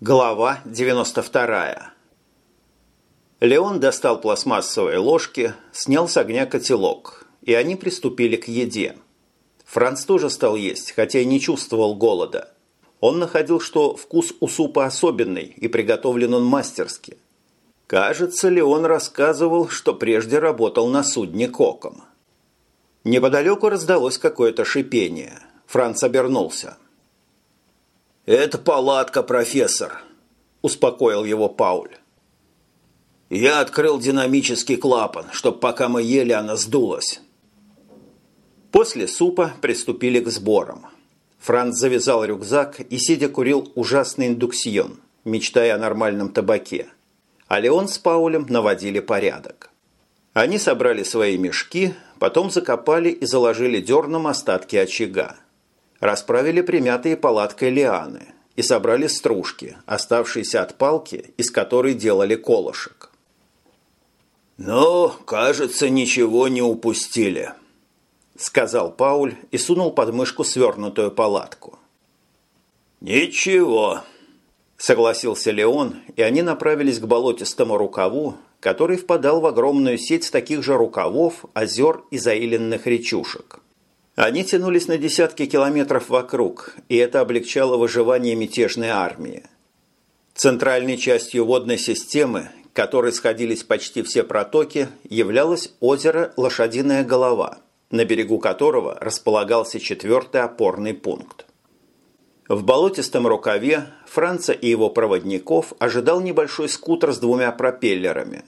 Глава 92. Леон достал пластмассовые ложки, снял с огня котелок, и они приступили к еде. Франц тоже стал есть, хотя и не чувствовал голода. Он находил, что вкус у супа особенный и приготовлен он мастерски. Кажется, Леон рассказывал, что прежде работал на судне коком. Неподалеку раздалось какое-то шипение. Франц обернулся – «Это палатка, профессор», – успокоил его Пауль. «Я открыл динамический клапан, чтобы пока мы ели, она сдулась». После супа приступили к сборам. Франц завязал рюкзак и, сидя, курил ужасный индуксион, мечтая о нормальном табаке. А Леон с Паулем наводили порядок. Они собрали свои мешки, потом закопали и заложили дерном остатки очага расправили примятые палаткой лианы и собрали стружки, оставшиеся от палки, из которой делали колышек. «Ну, кажется, ничего не упустили», – сказал Пауль и сунул под мышку свернутую палатку. «Ничего», – согласился Леон, и они направились к болотистому рукаву, который впадал в огромную сеть таких же рукавов, озер и заиленных речушек. Они тянулись на десятки километров вокруг, и это облегчало выживание мятежной армии. Центральной частью водной системы, к которой сходились почти все протоки, являлось озеро Лошадиная голова, на берегу которого располагался четвертый опорный пункт. В болотистом рукаве Франца и его проводников ожидал небольшой скутер с двумя пропеллерами.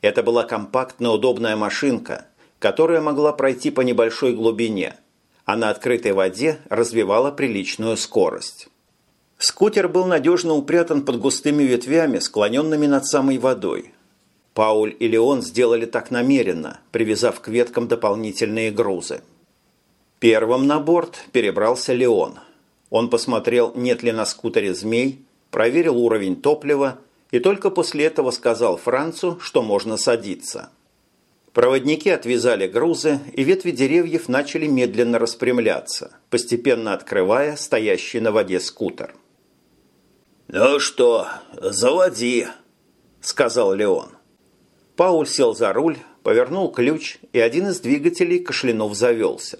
Это была компактная удобная машинка, которая могла пройти по небольшой глубине – а на открытой воде развивала приличную скорость. Скутер был надежно упрятан под густыми ветвями, склоненными над самой водой. Пауль и Леон сделали так намеренно, привязав к веткам дополнительные грузы. Первым на борт перебрался Леон. Он посмотрел, нет ли на скутере змей, проверил уровень топлива и только после этого сказал Францу, что можно садиться. Проводники отвязали грузы, и ветви деревьев начали медленно распрямляться, постепенно открывая стоящий на воде скутер. «Ну что, заводи», – сказал Леон. Пауль сел за руль, повернул ключ, и один из двигателей кашлянув завелся.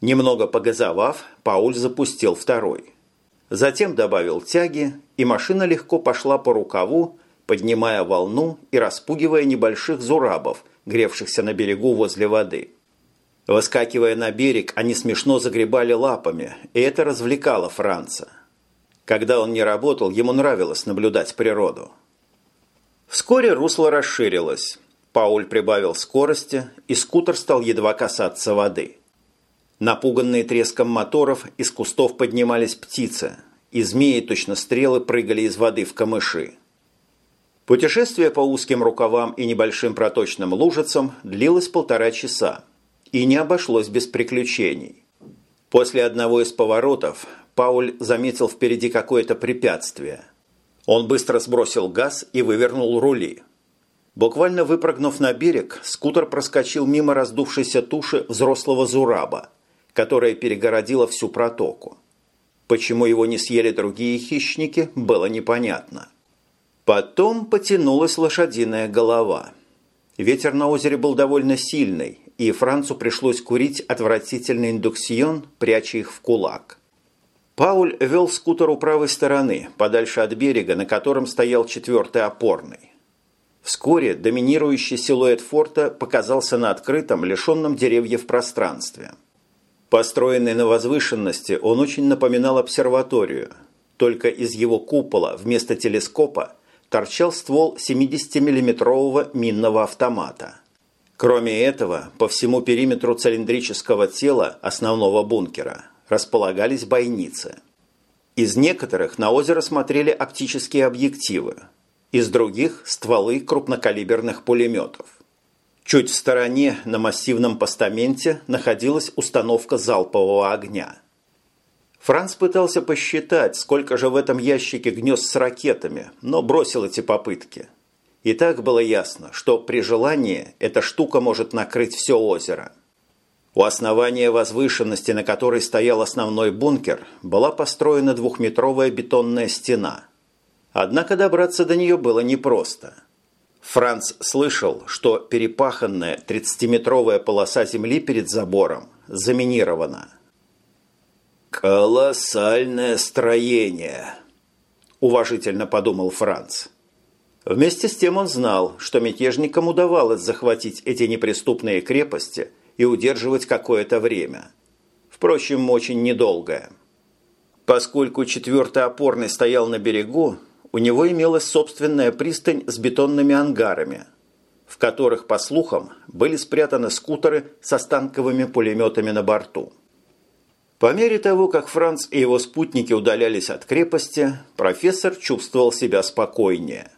Немного погазовав, Пауль запустил второй. Затем добавил тяги, и машина легко пошла по рукаву, поднимая волну и распугивая небольших зурабов – гревшихся на берегу возле воды. Выскакивая на берег, они смешно загребали лапами, и это развлекало Франца. Когда он не работал, ему нравилось наблюдать природу. Вскоре русло расширилось. Пауль прибавил скорости, и скутер стал едва касаться воды. Напуганные треском моторов, из кустов поднимались птицы, и змеи, точно стрелы, прыгали из воды в камыши. Путешествие по узким рукавам и небольшим проточным лужицам длилось полтора часа и не обошлось без приключений. После одного из поворотов Пауль заметил впереди какое-то препятствие. Он быстро сбросил газ и вывернул рули. Буквально выпрыгнув на берег, скутер проскочил мимо раздувшейся туши взрослого зураба, которая перегородила всю протоку. Почему его не съели другие хищники, было непонятно. Потом потянулась лошадиная голова. Ветер на озере был довольно сильный, и Францу пришлось курить отвратительный индуксион, пряча их в кулак. Пауль вел скутер у правой стороны, подальше от берега, на котором стоял четвертый опорный. Вскоре доминирующий силуэт форта показался на открытом, лишенном деревьев пространстве. Построенный на возвышенности, он очень напоминал обсерваторию. Только из его купола вместо телескопа торчал ствол 70-миллиметрового минного автомата. Кроме этого, по всему периметру цилиндрического тела основного бункера располагались бойницы. Из некоторых на озеро смотрели оптические объективы, из других – стволы крупнокалиберных пулеметов. Чуть в стороне на массивном постаменте находилась установка залпового огня – Франц пытался посчитать, сколько же в этом ящике гнезд с ракетами, но бросил эти попытки. И так было ясно, что при желании эта штука может накрыть все озеро. У основания возвышенности, на которой стоял основной бункер, была построена двухметровая бетонная стена. Однако добраться до нее было непросто. Франц слышал, что перепаханная 30-метровая полоса земли перед забором заминирована. «Колоссальное строение!» – уважительно подумал Франц. Вместе с тем он знал, что мятежникам удавалось захватить эти неприступные крепости и удерживать какое-то время. Впрочем, очень недолгое. Поскольку четвертый опорный стоял на берегу, у него имелась собственная пристань с бетонными ангарами, в которых, по слухам, были спрятаны скутеры со станковыми пулеметами на борту. По мере того, как Франц и его спутники удалялись от крепости, профессор чувствовал себя спокойнее.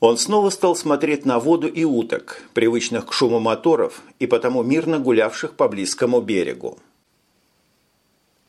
Он снова стал смотреть на воду и уток, привычных к шуму моторов и потому мирно гулявших по близкому берегу.